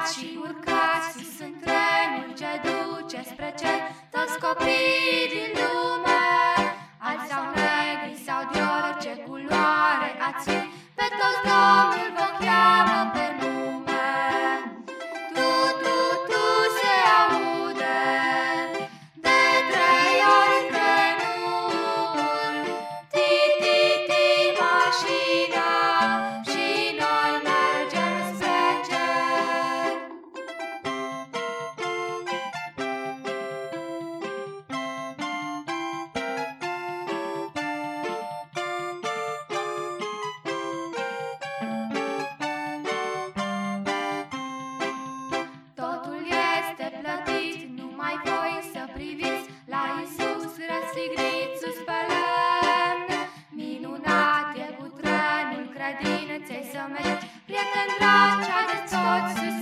Dați și urcați sus în trenul ce duce spre cer. Toți copiii din lume Alți sau negri sau de orice culoare ați fi. Pe toți Domnul e cu trenul credinței să mergeți, prieteni dragi, haideți toți sus